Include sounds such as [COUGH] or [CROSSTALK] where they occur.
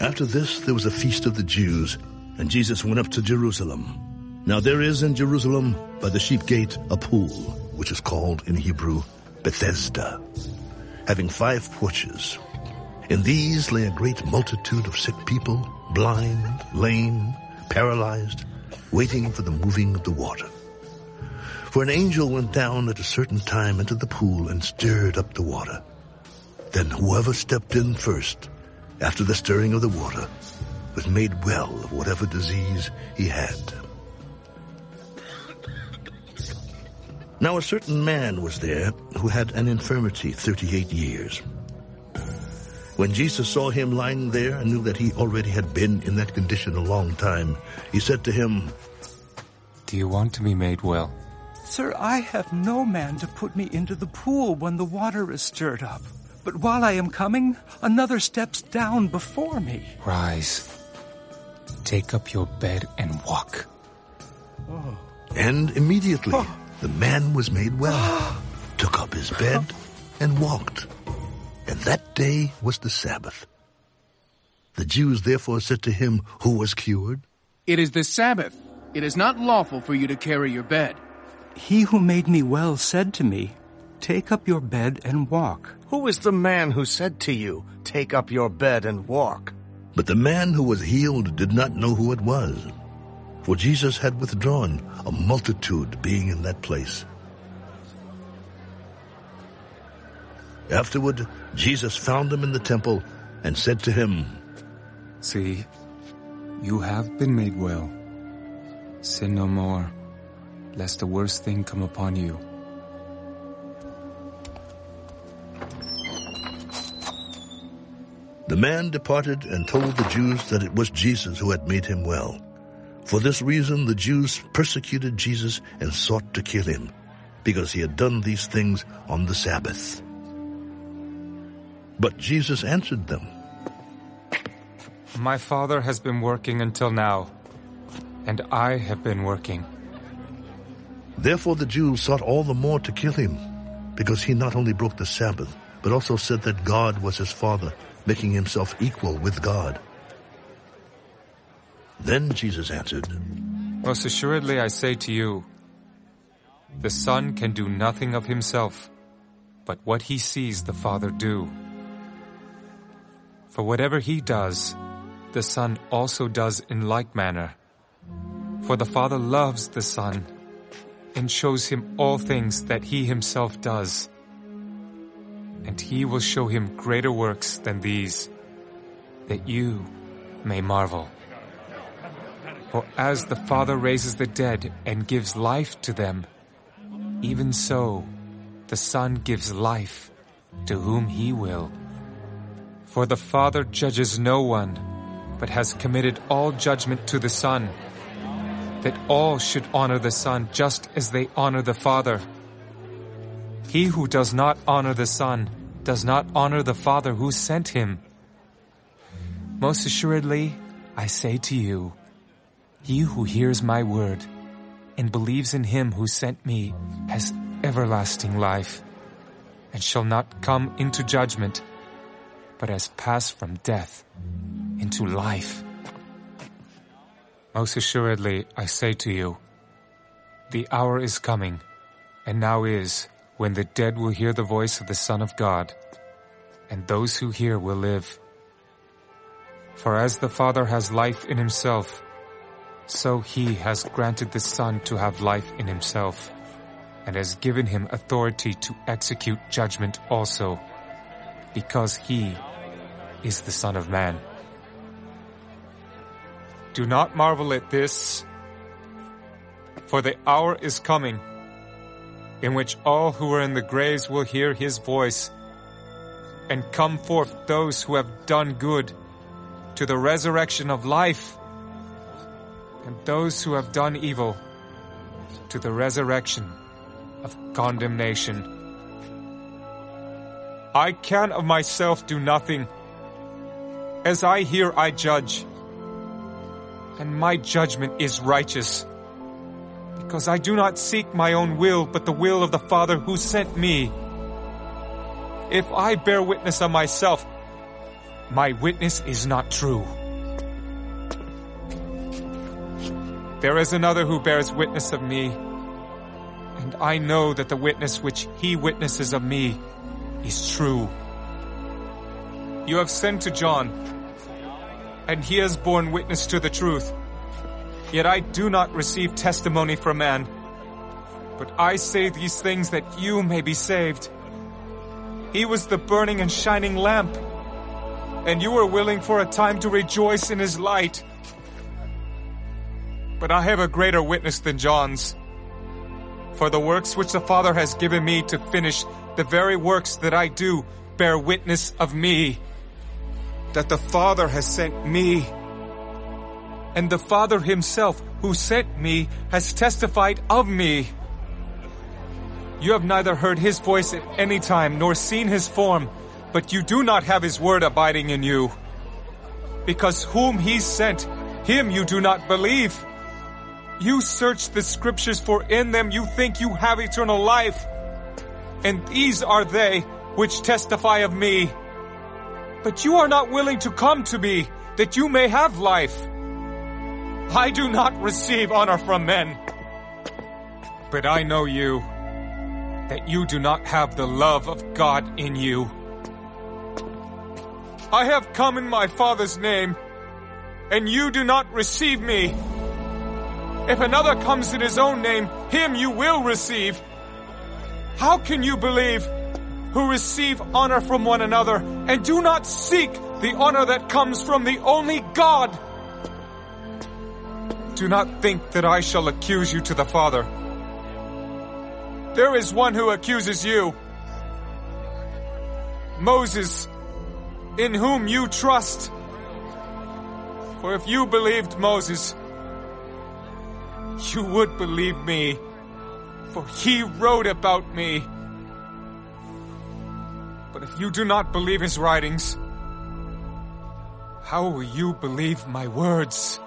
After this, there was a feast of the Jews, and Jesus went up to Jerusalem. Now there is in Jerusalem, by the sheep gate, a pool, which is called in Hebrew Bethesda, having five porches. In these lay a great multitude of sick people, blind, lame, paralyzed, waiting for the moving of the water. For an angel went down at a certain time into the pool and stirred up the water. Then whoever stepped in first, after the stirring of the water, was made well of whatever disease he had. Now a certain man was there who had an infirmity 38 years. When Jesus saw him lying there and knew that he already had been in that condition a long time, he said to him, Do you want to be made well? Sir, I have no man to put me into the pool when the water is stirred up. But while I am coming, another steps down before me. Rise. Take up your bed and walk. Oh. And immediately oh. the man was made well, [GASPS] took up his bed, and walked. And that day was the Sabbath. The Jews therefore said to him who was cured, It is the Sabbath. It is not lawful for you to carry your bed. He who made me well said to me, Take up your bed and walk. Who is the man who said to you, Take up your bed and walk? But the man who was healed did not know who it was, for Jesus had withdrawn, a multitude being in that place. Afterward, Jesus found him in the temple and said to him, See, you have been made well. Sin no more, lest the worst thing come upon you. The man departed and told the Jews that it was Jesus who had made him well. For this reason the Jews persecuted Jesus and sought to kill him, because he had done these things on the Sabbath. But Jesus answered them, My Father has been working until now, and I have been working. Therefore the Jews sought all the more to kill him, because he not only broke the Sabbath, but also said that God was his Father, making himself equal with God. Then Jesus answered, Most assuredly I say to you, the Son can do nothing of himself, but what he sees the Father do. For whatever he does, the Son also does in like manner. For the Father loves the Son and shows him all things that he himself does. And he will show him greater works than these, that you may marvel. For as the Father raises the dead and gives life to them, even so the Son gives life to whom he will. For the Father judges no one, but has committed all judgment to the Son, that all should honor the Son just as they honor the Father. He who does not honor the Son does not honor the Father who sent him. Most assuredly, I say to you, he who hears my word and believes in him who sent me has everlasting life and shall not come into judgment but has passed from death into life. Most assuredly, I say to you, the hour is coming, and now is, when the dead will hear the voice of the Son of God, and those who hear will live. For as the Father has life in himself, so he has granted the Son to have life in himself, and has given him authority to execute judgment also because he is the Son of Man. Do not marvel at this, for the hour is coming in which all who are in the graves will hear his voice and come forth those who have done good to the resurrection of life and those who have done evil to the resurrection of condemnation. I can of myself do nothing. As I hear, I judge. And my judgment is righteous. Because I do not seek my own will, but the will of the Father who sent me. If I bear witness of myself, my witness is not true. There is another who bears witness of me, and I know that the witness which he witnesses of me is true. You have sent to John, and he has borne witness to the truth. Yet I do not receive testimony from man, but I say these things that you may be saved. He was the burning and shining lamp, and you were willing for a time to rejoice in his light. But I have a greater witness than John's. For the works which the Father has given me to finish, the very works that I do, bear witness of me that the Father has sent me. And the Father himself who sent me has testified of me. You have neither heard his voice at any time nor seen his form, but you do not have his word abiding in you. Because whom he sent, him you do not believe. You search the scriptures for in them you think you have eternal life. And these are they which testify of me. But you are not willing to come to me, that you may have life. I do not receive honor from men. But I know you, that you do not have the love of God in you. I have come in my Father's name, and you do not receive me. If another comes in his own name, him you will receive. How can you believe who receive honor from one another and do not seek the honor that comes from the only God. Do not think that I shall accuse you to the Father. There is one who accuses you. Moses, in whom you trust. For if you believed Moses, you would believe me, for he wrote about me. But if you do not believe his writings, how will you believe my words?